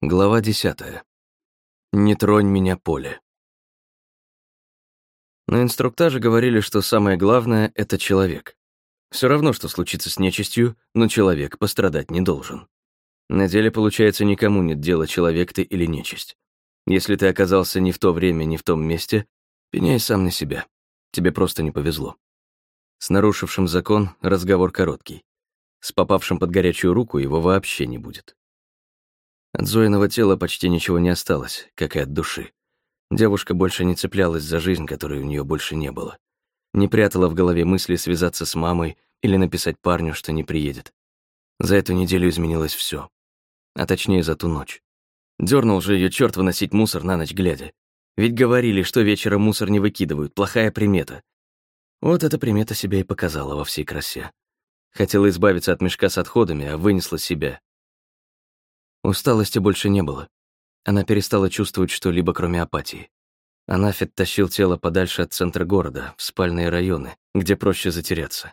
Глава десятая. Не тронь меня, поле. На инструктаже говорили, что самое главное — это человек. Все равно, что случится с нечистью, но человек пострадать не должен. На деле, получается, никому нет дела, человек ты или нечисть. Если ты оказался не в то время, не в том месте, пеняй сам на себя. Тебе просто не повезло. С нарушившим закон разговор короткий. С попавшим под горячую руку его вообще не будет. От Зоиного тела почти ничего не осталось, как и от души. Девушка больше не цеплялась за жизнь, которой у нее больше не было. Не прятала в голове мысли связаться с мамой или написать парню, что не приедет. За эту неделю изменилось все, А точнее, за ту ночь. Дернул же ее черт выносить мусор на ночь глядя. Ведь говорили, что вечером мусор не выкидывают, плохая примета. Вот эта примета себя и показала во всей красе. Хотела избавиться от мешка с отходами, а вынесла себя. Усталости больше не было. Она перестала чувствовать что-либо, кроме апатии. Анафет тащил тело подальше от центра города, в спальные районы, где проще затеряться.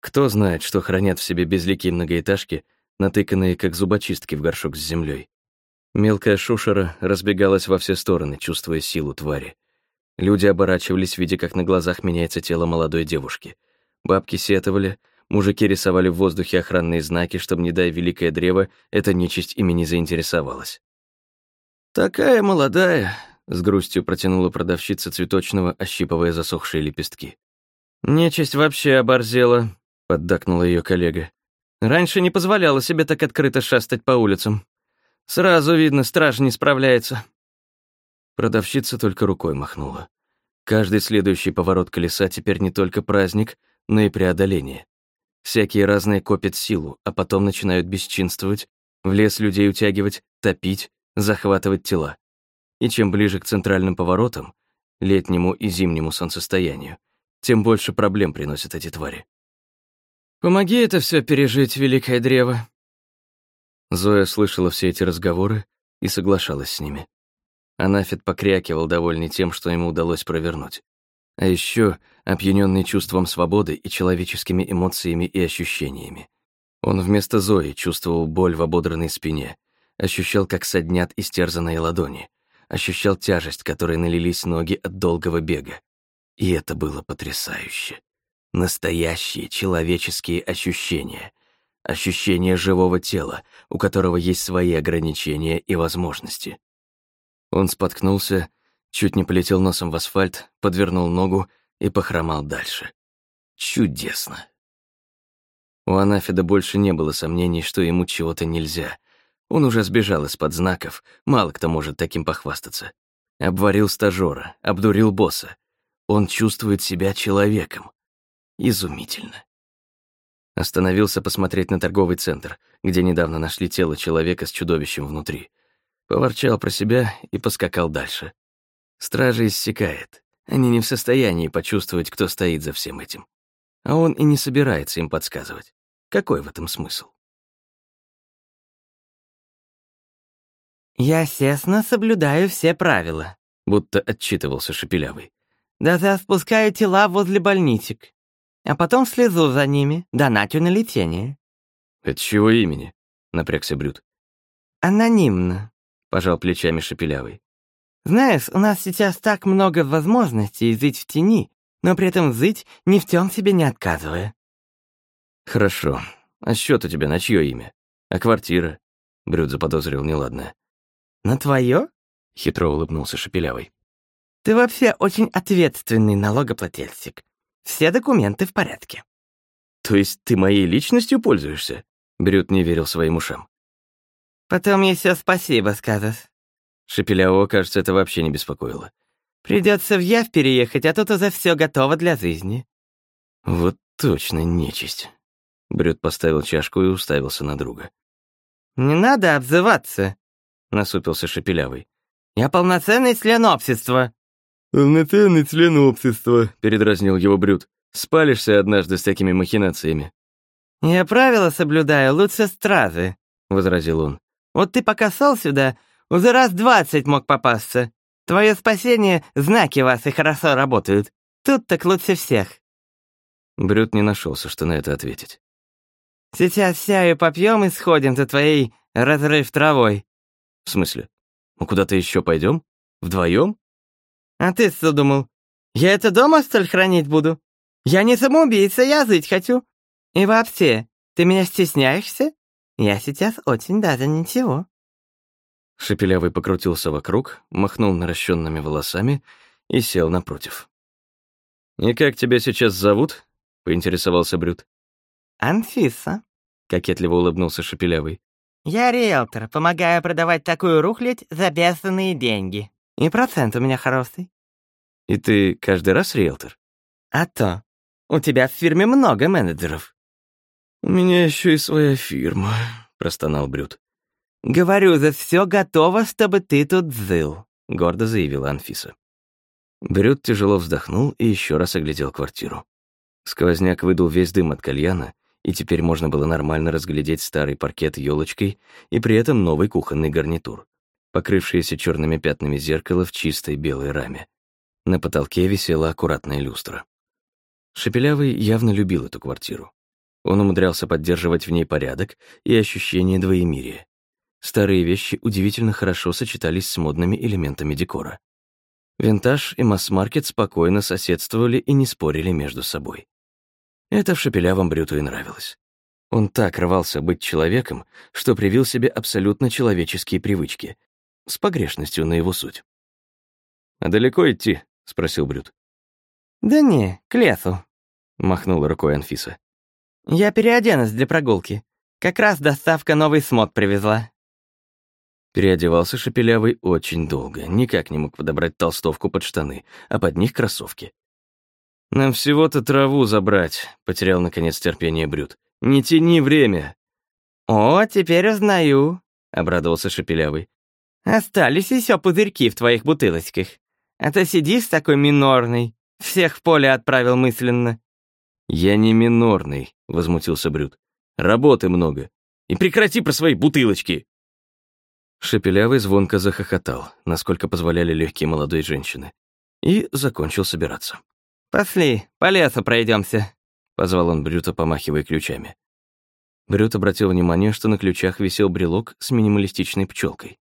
Кто знает, что хранят в себе безликие многоэтажки, натыканные как зубочистки в горшок с землей. Мелкая шушера разбегалась во все стороны, чувствуя силу твари. Люди оборачивались, видя, как на глазах меняется тело молодой девушки. Бабки сетовали — Мужики рисовали в воздухе охранные знаки, чтобы, не дай великое древо, эта нечисть ими не заинтересовалась. «Такая молодая», — с грустью протянула продавщица цветочного, ощипывая засохшие лепестки. «Нечисть вообще оборзела», — поддакнула ее коллега. «Раньше не позволяла себе так открыто шастать по улицам. Сразу видно, страж не справляется». Продавщица только рукой махнула. Каждый следующий поворот колеса теперь не только праздник, но и преодоление. Всякие разные копят силу, а потом начинают бесчинствовать, в лес людей утягивать, топить, захватывать тела. И чем ближе к центральным поворотам, летнему и зимнему солнцестоянию, тем больше проблем приносят эти твари. «Помоги это все пережить, Великое Древо!» Зоя слышала все эти разговоры и соглашалась с ними. Анафет покрякивал, довольный тем, что ему удалось провернуть. А еще опьяненный чувством свободы и человеческими эмоциями и ощущениями. Он вместо Зои чувствовал боль в ободранной спине, ощущал, как соднят истерзанные ладони, ощущал тяжесть, которой налились ноги от долгого бега. И это было потрясающе. Настоящие человеческие ощущения. Ощущение живого тела, у которого есть свои ограничения и возможности. Он споткнулся Чуть не полетел носом в асфальт, подвернул ногу и похромал дальше. Чудесно. У Анафида больше не было сомнений, что ему чего-то нельзя. Он уже сбежал из-под знаков, мало кто может таким похвастаться. Обварил стажера, обдурил босса. Он чувствует себя человеком. Изумительно. Остановился посмотреть на торговый центр, где недавно нашли тело человека с чудовищем внутри. Поворчал про себя и поскакал дальше. Стража иссякает. Они не в состоянии почувствовать, кто стоит за всем этим. А он и не собирается им подсказывать. Какой в этом смысл? «Я, естественно, соблюдаю все правила», — будто отчитывался Шепелявый. «Даже спускаю тела возле больничек. А потом слезу за ними, донатю на лечение». «Это чего имени?» — напрягся Брюд. «Анонимно», — пожал плечами Шепелявый. Знаешь, у нас сейчас так много возможностей жить в тени, но при этом жить ни в чем себе не отказывая». «Хорошо. А счет у тебя на чье имя? А квартира?» Брюд заподозрил неладное. «На твое?» — хитро улыбнулся Шепелявый. «Ты вообще очень ответственный налогоплательщик. Все документы в порядке». «То есть ты моей личностью пользуешься?» Брюд не верил своим ушам. «Потом еще спасибо скажешь». Шепелявого, кажется, это вообще не беспокоило. Придется в Яв переехать, а тут уже все готово для жизни». «Вот точно нечисть». Брюд поставил чашку и уставился на друга. «Не надо обзываться», — насупился Шепелявый. «Я полноценный член общества». «Полноценный член общества», — передразнил его Брюд. «Спалишься однажды с такими махинациями». «Я правила соблюдаю лучше стразы», — возразил он. «Вот ты пока сал сюда, уже раз двадцать мог попасться. Твое спасение, знаки вас и хорошо работают. Тут так лучше всех». Брюд не нашелся, что на это ответить. «Сейчас сяю попьем и сходим за твоей разрыв травой». В смысле? Мы куда-то еще пойдем? Вдвоем? А ты что думал? Я это дома, что ли, хранить буду? Я не самоубийца, я жить хочу. И вообще, ты меня стесняешься? Я сейчас очень даже ничего. Шепелявый покрутился вокруг, махнул наращенными волосами и сел напротив. «И как тебя сейчас зовут?» — поинтересовался Брюд. «Анфиса», — кокетливо улыбнулся Шепелявый. «Я риэлтор, помогаю продавать такую рухлядь за бешеные деньги. И процент у меня хороший». «И ты каждый раз риэлтор?» «А то. У тебя в фирме много менеджеров». «У меня еще и своя фирма», — простонал Брюд. «Говорю, за все готово, чтобы ты тут жил», — гордо заявила Анфиса. Брюд тяжело вздохнул и еще раз оглядел квартиру. Сквозняк выдул весь дым от кальяна, и теперь можно было нормально разглядеть старый паркет елочкой и при этом новый кухонный гарнитур, покрывшееся черными пятнами зеркало в чистой белой раме. На потолке висела аккуратная люстра. Шепелявый явно любил эту квартиру. Он умудрялся поддерживать в ней порядок и ощущение двоемирия. Старые вещи удивительно хорошо сочетались с модными элементами декора. Винтаж и масс-маркет спокойно соседствовали и не спорили между собой. Это в шепелявом Брюту и нравилось. Он так рвался быть человеком, что привил себе абсолютно человеческие привычки, с погрешностью на его суть. «А далеко идти?» — спросил Брют. «Да не, к лесу», — махнула рукой Анфиса. «Я переоденусь для прогулки. Как раз доставка новый смот привезла». Переодевался Шепелявый очень долго, никак не мог подобрать толстовку под штаны, а под них кроссовки. «Нам всего-то траву забрать», — потерял наконец терпение Брюд. «Не тяни время». «О, теперь узнаю», — обрадовался Шепелявый. «Остались еще пузырьки в твоих бутылочках. А то сидишь такой минорный, всех в поле отправил мысленно». «Я не минорный», — возмутился Брюд. «Работы много. И прекрати про свои бутылочки!» Шепелявый звонко захохотал, насколько позволяли легкие молодой женщины, и закончил собираться. «Пошли, по лесу пройдемся», — позвал он Брюта, помахивая ключами. Брют обратил внимание, что на ключах висел брелок с минималистичной пчелкой.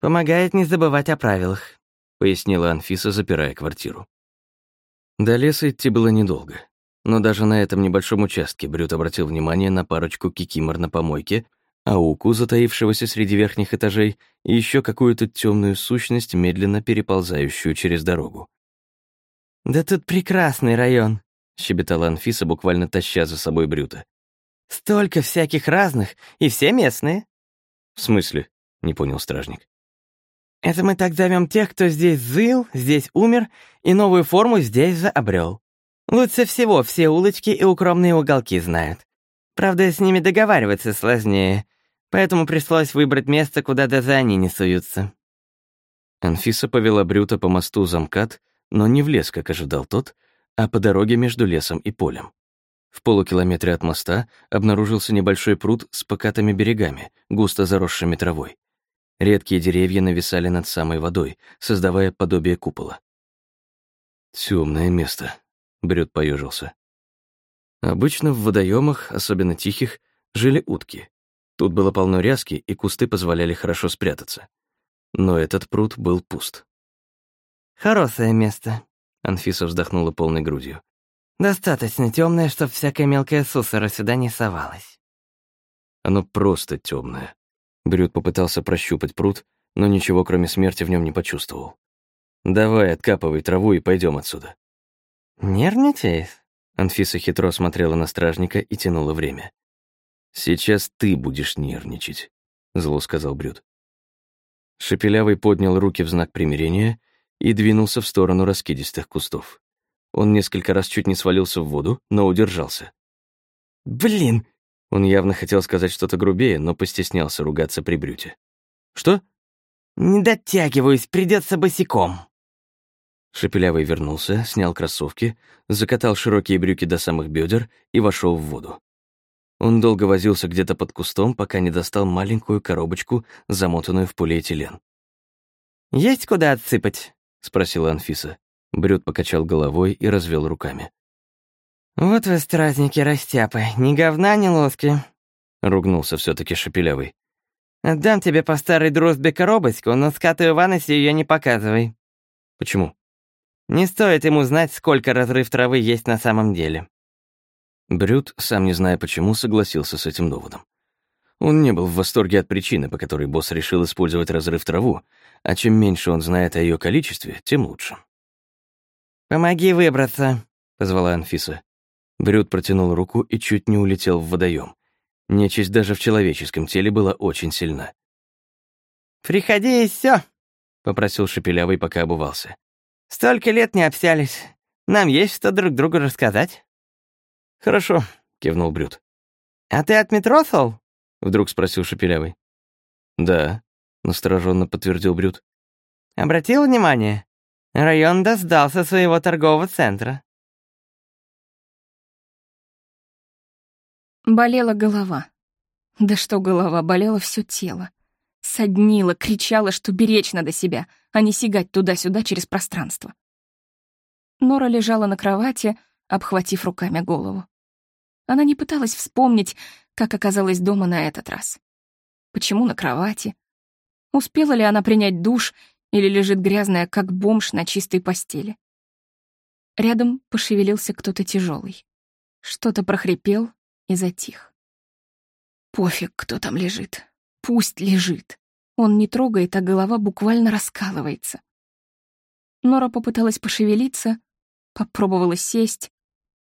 «Помогает не забывать о правилах», — пояснила Анфиса, запирая квартиру. До леса идти было недолго, но даже на этом небольшом участке Брют обратил внимание на парочку кикимор на помойке ауку, затаившегося среди верхних этажей, и еще какую-то темную сущность, медленно переползающую через дорогу. «Да тут прекрасный район», — щебетала Анфиса, буквально таща за собой Брюта. «Столько всяких разных, и все местные». «В смысле?» — не понял стражник. «Это мы так зовем тех, кто здесь жил, здесь умер и новую форму здесь же обрел. Лучше всего все улочки и укромные уголки знают. Правда, с ними договариваться сложнее, поэтому пришлось выбрать место, куда даже они не суются». Анфиса повела Брюта по мосту замкат, но не в лес, как ожидал тот, а по дороге между лесом и полем. В полукилометре от моста обнаружился небольшой пруд с покатыми берегами, густо заросшими травой. Редкие деревья нависали над самой водой, создавая подобие купола. Темное место», — Брюд поежился. Обычно в водоемах, особенно тихих, жили утки. Тут было полно ряски, и кусты позволяли хорошо спрятаться. Но этот пруд был пуст. «Хорошее место», — Анфиса вздохнула полной грудью. «Достаточно темное, чтобы всякая мелкая сусора сюда не совалась». Оно просто темное. Брюд попытался прощупать пруд, но ничего, кроме смерти, в нем не почувствовал. «Давай, откапывай траву и пойдем отсюда». «Нервничаешь?» Анфиса хитро смотрела на стражника и тянула время. «Сейчас ты будешь нервничать», — зло сказал Брюд. Шепелявый поднял руки в знак примирения и двинулся в сторону раскидистых кустов. Он несколько раз чуть не свалился в воду, но удержался. «Блин!» Он явно хотел сказать что-то грубее, но постеснялся ругаться при Брюте. «Что?» «Не дотягиваюсь, придется босиком». Шепелявый вернулся, снял кроссовки, закатал широкие брюки до самых бедер и вошел в воду. Он долго возился где-то под кустом, пока не достал маленькую коробочку, замотанную в полиэтилен. «Есть куда отсыпать?» — спросила Анфиса. Брюд покачал головой и развел руками. «Вот вы, стразники растяпы, ни говна, ни лоски», — ругнулся все таки Шепелявый. Отдам тебе по старой дружбе коробочку, но скату Иваносе ее не показывай. Почему? Не стоит ему знать, сколько разрыв травы есть на самом деле. Брюд, сам не зная почему, согласился с этим доводом. Он не был в восторге от причины, по которой босс решил использовать разрыв траву, а чем меньше он знает о ее количестве, тем лучше. «Помоги выбраться», — позвала Анфиса. Брюд протянул руку и чуть не улетел в водоем. Нечисть даже в человеческом теле была очень сильна. «Приходи и все, попросил Шепелявый, пока обувался. «Столько лет не общались. Нам есть что друг другу рассказать». «Хорошо», — кивнул Брюд. «А ты от метро, Сол?» — вдруг спросил Шепелявый. «Да», — настороженно подтвердил Брюд. «Обратил внимание? Район досдался своего торгового центра». Болела голова. Да что голова, болело все тело. Соднила, кричала, что беречь надо себя, а не сигать туда-сюда через пространство. Нора лежала на кровати, обхватив руками голову. Она не пыталась вспомнить, как оказалась дома на этот раз. Почему на кровати? Успела ли она принять душ или лежит грязная, как бомж на чистой постели? Рядом пошевелился кто-то тяжелый. Что-то прохрипел и затих. Пофиг, кто там лежит. Пусть лежит. Он не трогает, а голова буквально раскалывается. Нора попыталась пошевелиться, попробовала сесть,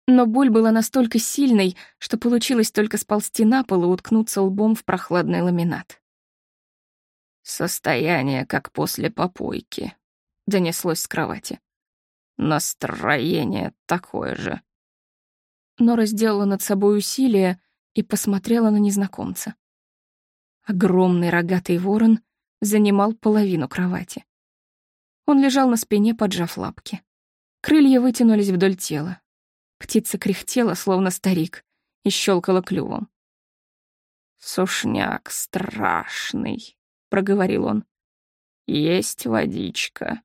но боль была настолько сильной, что получилось только сползти на пол и уткнуться лбом в прохладный ламинат. «Состояние, как после попойки», — донеслось с кровати. «Настроение такое же». Нора сделала над собой усилие и посмотрела на незнакомца. Огромный рогатый ворон занимал половину кровати. Он лежал на спине, поджав лапки. Крылья вытянулись вдоль тела. Птица кряхтела, словно старик, и щелкала клювом. «Сушняк страшный», — проговорил он. «Есть водичка».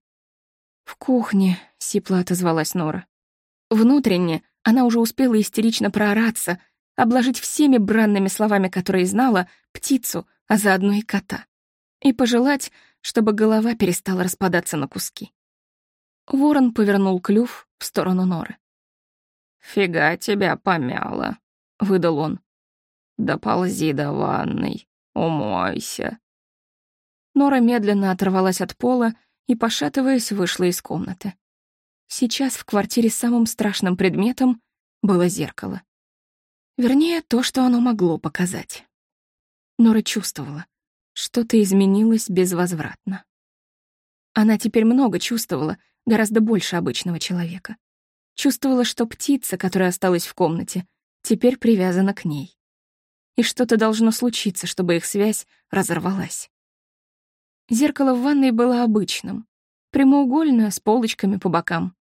«В кухне», — сипло отозвалась Нора. Внутренне она уже успела истерично проораться, обложить всеми бранными словами, которые знала, птицу, а заодно и кота. И пожелать, чтобы голова перестала распадаться на куски. Ворон повернул клюв в сторону Норы. «Фига тебя помяло», — выдал он. «Да ползи до ванной, умойся». Нора медленно оторвалась от пола и, пошатываясь, вышла из комнаты. Сейчас в квартире самым страшным предметом было зеркало. Вернее, то, что оно могло показать. Нора чувствовала, что-то изменилось безвозвратно. Она теперь много чувствовала, гораздо больше обычного человека. Чувствовала, что птица, которая осталась в комнате, теперь привязана к ней. И что-то должно случиться, чтобы их связь разорвалась. Зеркало в ванной было обычным, прямоугольное, с полочками по бокам.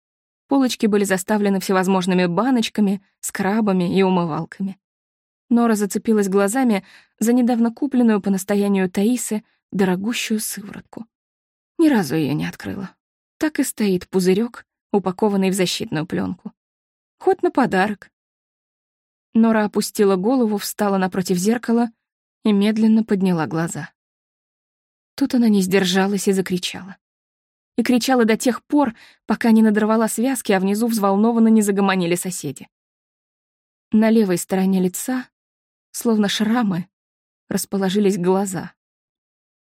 Полочки были заставлены всевозможными баночками, скрабами и умывалками. Нора зацепилась глазами за недавно купленную по настоянию Таисы дорогущую сыворотку. Ни разу ее не открыла. Так и стоит пузырек, упакованный в защитную пленку. Хоть на подарок. Нора опустила голову, встала напротив зеркала и медленно подняла глаза. Тут она не сдержалась и закричала. И кричала до тех пор, пока не надорвала связки, а внизу взволнованно не загомонили соседи. На левой стороне лица, словно шрамы, расположились глаза.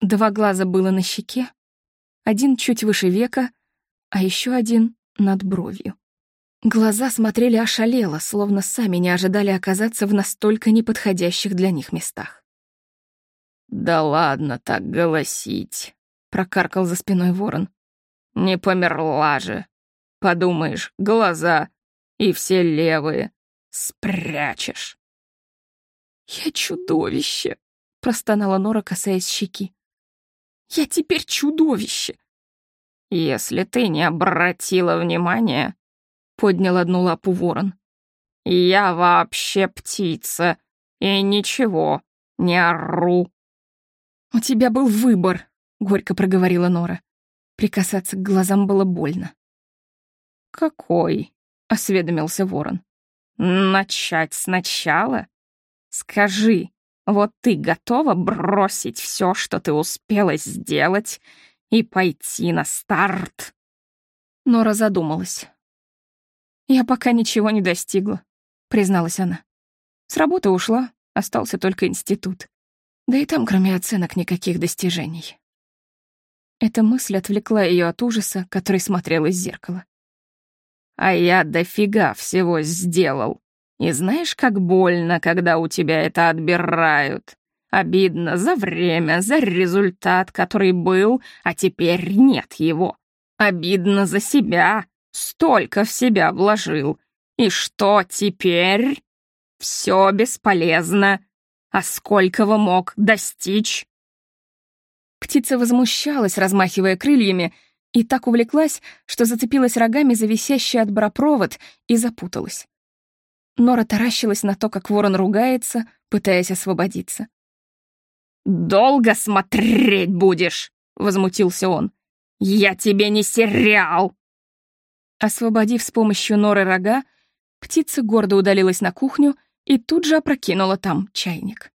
Два глаза было на щеке, один чуть выше века, а еще один над бровью. Глаза смотрели ошалело, словно сами не ожидали оказаться в настолько неподходящих для них местах. «Да ладно так голосить», — прокаркал за спиной ворон. «Не померла же. Подумаешь, глаза и все левые спрячешь». «Я чудовище», — простонала Нора, касаясь щеки. «Я теперь чудовище. «Если ты не обратила внимания», — поднял одну лапу ворон, «я вообще птица, и ничего, не ору». «У тебя был выбор», — горько проговорила Нора. Прикасаться к глазам было больно. «Какой?» — осведомился ворон. «Начать сначала? Скажи, Вот ты готова бросить все, что ты успела сделать, и пойти на старт?» Нора задумалась. «Я пока ничего не достигла», — призналась она. «С работы ушла, остался только институт. Да и там, кроме оценок, никаких достижений». Эта мысль отвлекла ее от ужаса, который смотрел из зеркала. «А я дофига всего сделал. И знаешь, как больно, когда у тебя это отбирают. Обидно за время, за результат, который был, а теперь нет его. Обидно за себя, столько в себя вложил. И что теперь? Все бесполезно. А сколько вы мог достичь? Птица возмущалась, размахивая крыльями, и так увлеклась, что зацепилась рогами за висящий от бропровод и запуталась. Нора таращилась на то, как ворон ругается, пытаясь освободиться. «Долго смотреть будешь!» — возмутился он. «Я тебе не сериал!» Освободив с помощью норы рога, птица гордо удалилась на кухню и тут же опрокинула там чайник.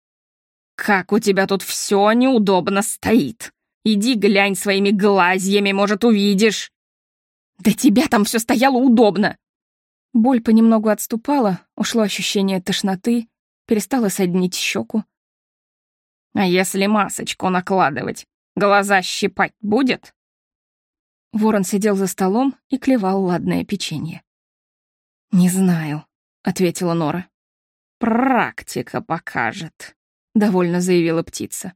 «Как у тебя тут все неудобно стоит! Иди глянь своими глазьями, может, увидишь!» «Да тебя там все стояло удобно!» Боль понемногу отступала, ушло ощущение тошноты, перестало соднить щеку. «А если масочку накладывать, глаза щипать будет?» Ворон сидел за столом и клевал ладное печенье. «Не знаю», — ответила Нора. «Практика покажет», — довольно заявила птица.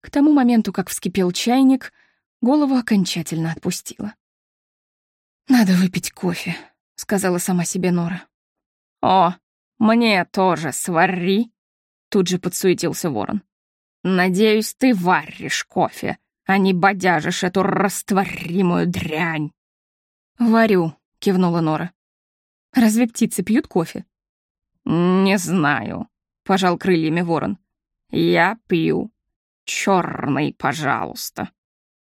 К тому моменту, как вскипел чайник, голову окончательно отпустила. «Надо выпить кофе», — сказала сама себе Нора. «О, мне тоже свари», — тут же подсуетился ворон. «Надеюсь, ты варишь кофе, а не бодяжишь эту растворимую дрянь». «Варю», — кивнула Нора. «Разве птицы пьют кофе?» «Не знаю», — пожал крыльями ворон. «Я пью. Черный, пожалуйста».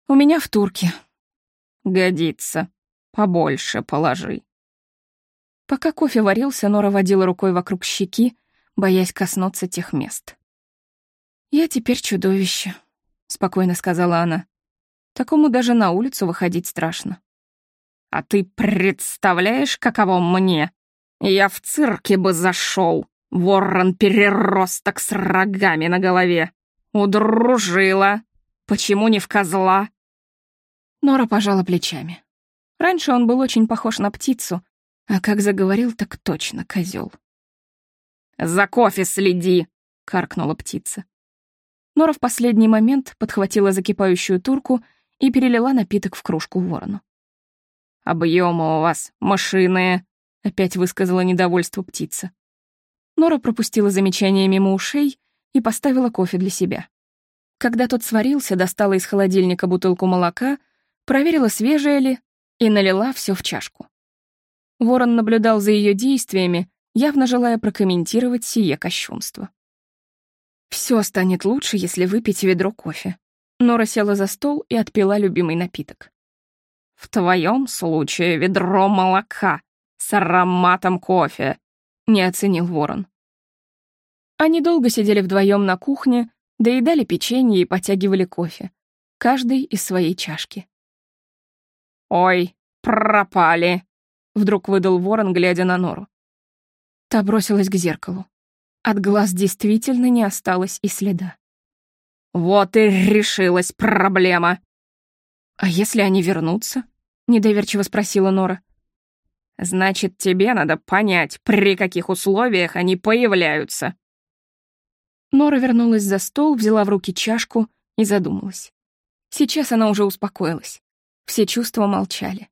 «У меня в турке». «Годится. Побольше положи». Пока кофе варился, Нора водила рукой вокруг щеки, боясь коснуться тех мест. «Я теперь чудовище», — спокойно сказала она. «Такому даже на улицу выходить страшно». «А ты представляешь, каково мне? Я в цирке бы зашел, ворон-переросток с рогами на голове. Удружила. Почему не в козла?» Нора пожала плечами. Раньше он был очень похож на птицу, а как заговорил, так точно козел. «За кофе следи!» — каркнула птица. Нора в последний момент подхватила закипающую турку и перелила напиток в кружку ворону. «Объемы у вас машины!» — опять высказала недовольство птица. Нора пропустила замечание мимо ушей и поставила кофе для себя. Когда тот сварился, достала из холодильника бутылку молока, проверила, свежее ли, и налила все в чашку. Ворон наблюдал за ее действиями, явно желая прокомментировать сие кощунство. Все станет лучше, если выпить ведро кофе. Нора села за стол и отпила любимый напиток. «В твоем случае ведро молока с ароматом кофе», — не оценил ворон. Они долго сидели вдвоем на кухне, доедали печенье и потягивали кофе, каждый из своей чашки. «Ой, пропали!» Вдруг выдал ворон, глядя на нору. Та бросилась к зеркалу. От глаз действительно не осталось и следа. «Вот и решилась проблема!» «А если они вернутся?» — недоверчиво спросила Нора. «Значит, тебе надо понять, при каких условиях они появляются». Нора вернулась за стол, взяла в руки чашку и задумалась. Сейчас она уже успокоилась. Все чувства молчали.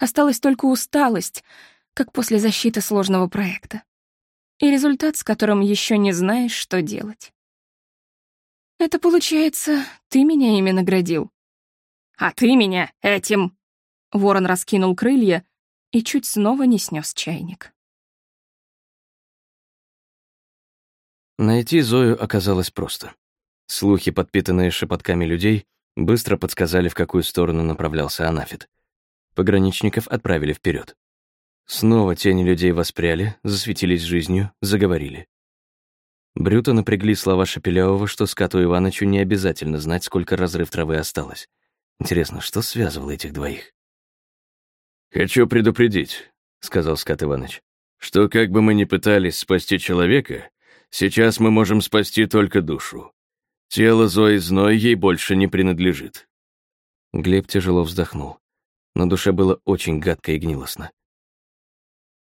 Осталась только усталость, как после защиты сложного проекта. И результат, с которым еще не знаешь, что делать. Это получается, ты меня ими наградил. А ты меня этим. Ворон раскинул крылья и чуть снова не снес чайник. Найти Зою оказалось просто. Слухи, подпитанные шепотками людей, быстро подсказали, в какую сторону направлялся Анафит. Пограничников отправили вперед. Снова тени людей воспряли, засветились жизнью, заговорили. Брюта напрягли слова Шепелявого, что скату Иванычу не обязательно знать, сколько разрыв травы осталось. Интересно, что связывало этих двоих? «Хочу предупредить», — сказал скат Иваныч, «что как бы мы ни пытались спасти человека, сейчас мы можем спасти только душу. Тело Зои Зной ей больше не принадлежит». Глеб тяжело вздохнул. На душе было очень гадко и гнилостно.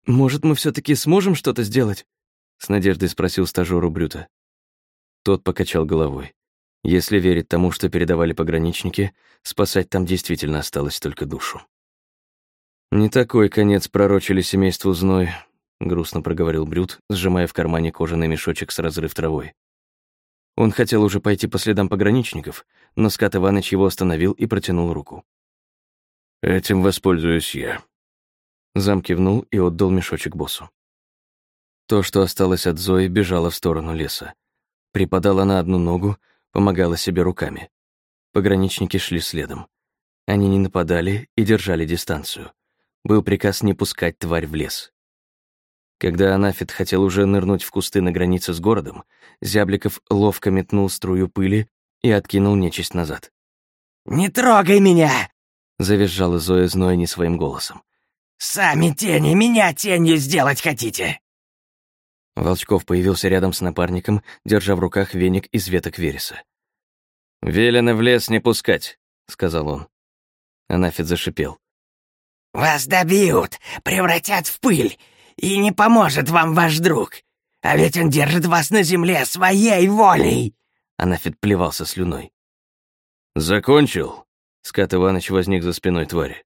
«Может, мы все таки сможем что-то сделать?» — с надеждой спросил стажёру Брюта. Тот покачал головой. Если верить тому, что передавали пограничники, спасать там действительно осталось только душу. «Не такой конец пророчили семейству Зной», — грустно проговорил Брют, сжимая в кармане кожаный мешочек с разрыв травой. Он хотел уже пойти по следам пограничников, но Скат Иваныч его остановил и протянул руку. «Этим воспользуюсь я». Зам кивнул и отдал мешочек боссу. То, что осталось от Зои, бежало в сторону леса. Припадала на одну ногу, помогала себе руками. Пограничники шли следом. Они не нападали и держали дистанцию. Был приказ не пускать тварь в лес. Когда Анафит хотел уже нырнуть в кусты на границе с городом, Зябликов ловко метнул струю пыли и откинул нечисть назад. «Не трогай меня!» — завизжала Зоя зной не своим голосом. «Сами тени, меня тенью сделать хотите!» Волчков появился рядом с напарником, держа в руках веник из веток вереса. «Велено в лес не пускать», — сказал он. Анафит зашипел. «Вас добьют, превратят в пыль, и не поможет вам ваш друг. А ведь он держит вас на земле своей волей!» Анафит плевался слюной. «Закончил?» Скат Иваныч возник за спиной твари.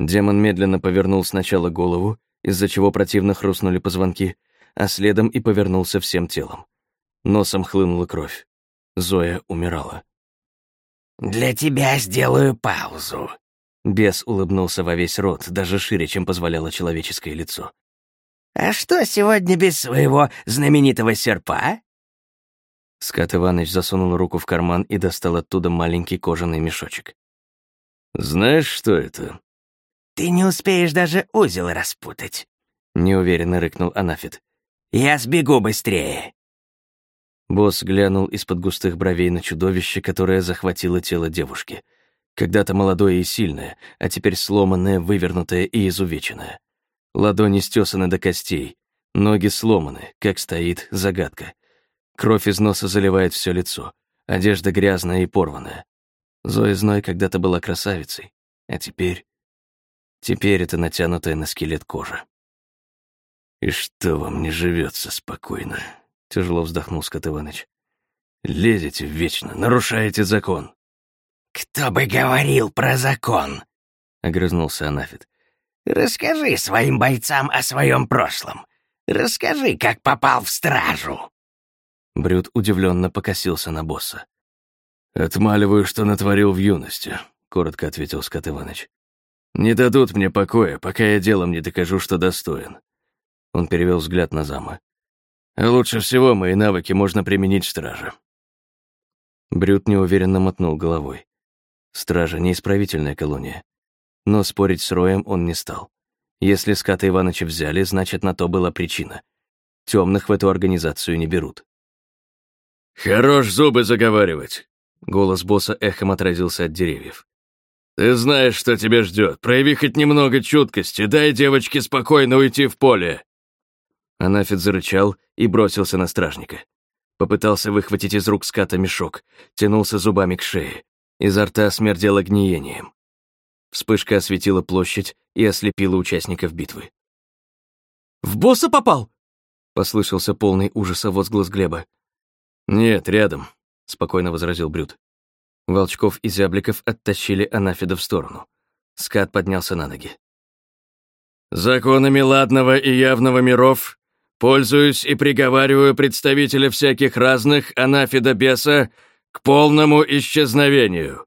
Демон медленно повернул сначала голову, из-за чего противно хрустнули позвонки, а следом и повернулся всем телом. Носом хлынула кровь. Зоя умирала. «Для тебя сделаю паузу». Бес улыбнулся во весь рот, даже шире, чем позволяло человеческое лицо. «А что сегодня без своего знаменитого серпа?» Скат Иваныч засунул руку в карман и достал оттуда маленький кожаный мешочек. «Знаешь, что это?» «Ты не успеешь даже узел распутать», — неуверенно рыкнул Анафит. «Я сбегу быстрее». Босс глянул из-под густых бровей на чудовище, которое захватило тело девушки. Когда-то молодое и сильное, а теперь сломанное, вывернутое и изувеченное. Ладони стесаны до костей, ноги сломаны, как стоит загадка. Кровь из носа заливает все лицо, одежда грязная и порванная. Зоя Зной когда-то была красавицей, а теперь... Теперь это натянутая на скелет кожа. «И что вам не живется спокойно?» Тяжело вздохнул Скот Иваныч. «Лезете вечно, нарушаете закон». «Кто бы говорил про закон?» — огрызнулся Анафит. «Расскажи своим бойцам о своем прошлом. Расскажи, как попал в стражу». Брюд удивленно покосился на босса. «Отмаливаю, что натворил в юности», — коротко ответил Скот Иваныч. «Не дадут мне покоя, пока я делом не докажу, что достоин». Он перевел взгляд на зама. Лучше всего мои навыки можно применить страже. Брют неуверенно мотнул головой. Стража — неисправительная колония. Но спорить с Роем он не стал. Если Ската Ивановича взяли, значит, на то была причина. Темных в эту организацию не берут. «Хорош зубы заговаривать!» Голос босса эхом отразился от деревьев. «Ты знаешь, что тебя ждет. Прояви хоть немного чуткости, дай девочке спокойно уйти в поле!» Анафит зарычал и бросился на стражника. Попытался выхватить из рук ската мешок, тянулся зубами к шее. Изо рта смердело гниением. Вспышка осветила площадь и ослепила участников битвы. «В босса попал?» — послышался полный ужаса возглас Глеба. «Нет, рядом», — спокойно возразил Брюд. Волчков и Зябликов оттащили Анафида в сторону. Скат поднялся на ноги. «Законами ладного и явного миров Пользуюсь и приговариваю представителя всяких разных анафида беса к полному исчезновению.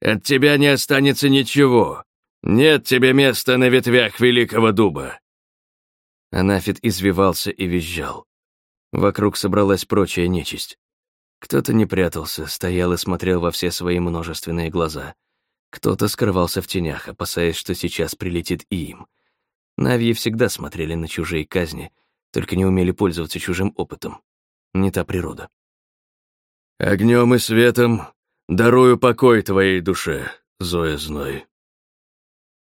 От тебя не останется ничего. Нет тебе места на ветвях великого дуба». Анафит извивался и визжал. Вокруг собралась прочая нечисть. Кто-то не прятался, стоял и смотрел во все свои множественные глаза. Кто-то скрывался в тенях, опасаясь, что сейчас прилетит и им. Навьи всегда смотрели на чужие казни — только не умели пользоваться чужим опытом. не та природа. «Огнем и светом дарую покой твоей душе, Зоя Зной».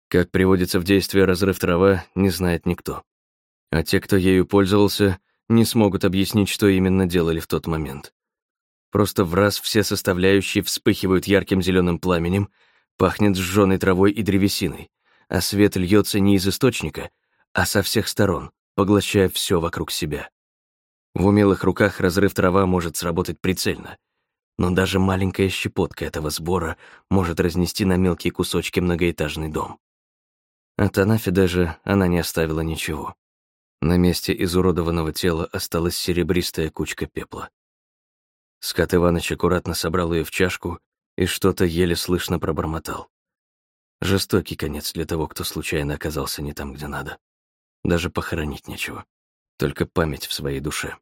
Как приводится в действие разрыв трава, не знает никто. А те, кто ею пользовался, не смогут объяснить, что именно делали в тот момент. Просто в раз все составляющие вспыхивают ярким зеленым пламенем, пахнет сжёной травой и древесиной, а свет льется не из источника, а со всех сторон, поглощая все вокруг себя. В умелых руках разрыв трава может сработать прицельно, но даже маленькая щепотка этого сбора может разнести на мелкие кусочки многоэтажный дом. От Анафи даже она не оставила ничего. На месте изуродованного тела осталась серебристая кучка пепла. Скат Иваныч аккуратно собрал ее в чашку и что-то еле слышно пробормотал. Жестокий конец для того, кто случайно оказался не там, где надо. Даже похоронить нечего. Только память в своей душе.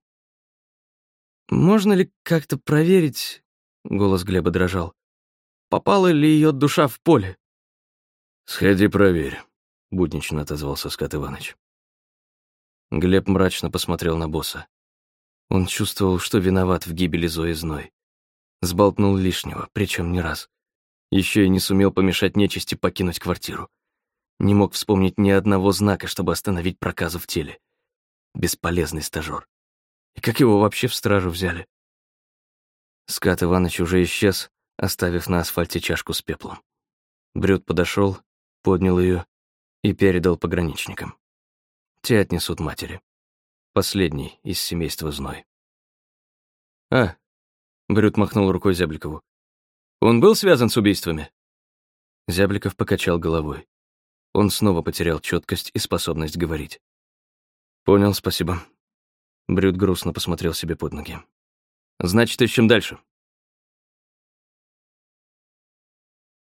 «Можно ли как-то проверить...» — голос Глеба дрожал. «Попала ли ее душа в поле?» «Сходи проверь», — буднично отозвался Скат Иваныч. Глеб мрачно посмотрел на босса. Он чувствовал, что виноват в гибели Зои Зной. Сболтнул лишнего, причем не раз. Еще и не сумел помешать нечисти покинуть квартиру. Не мог вспомнить ни одного знака, чтобы остановить проказу в теле. Бесполезный стажёр. И как его вообще в стражу взяли? Скат Иваныч уже исчез, оставив на асфальте чашку с пеплом. Брюд подошел, поднял ее и передал пограничникам. Те отнесут матери. Последний из семейства Зной. «А!» — Брюд махнул рукой Зябликову. «Он был связан с убийствами?» Зябликов покачал головой. Он снова потерял четкость и способность говорить. «Понял, спасибо». Брюд грустно посмотрел себе под ноги. «Значит, ищем дальше».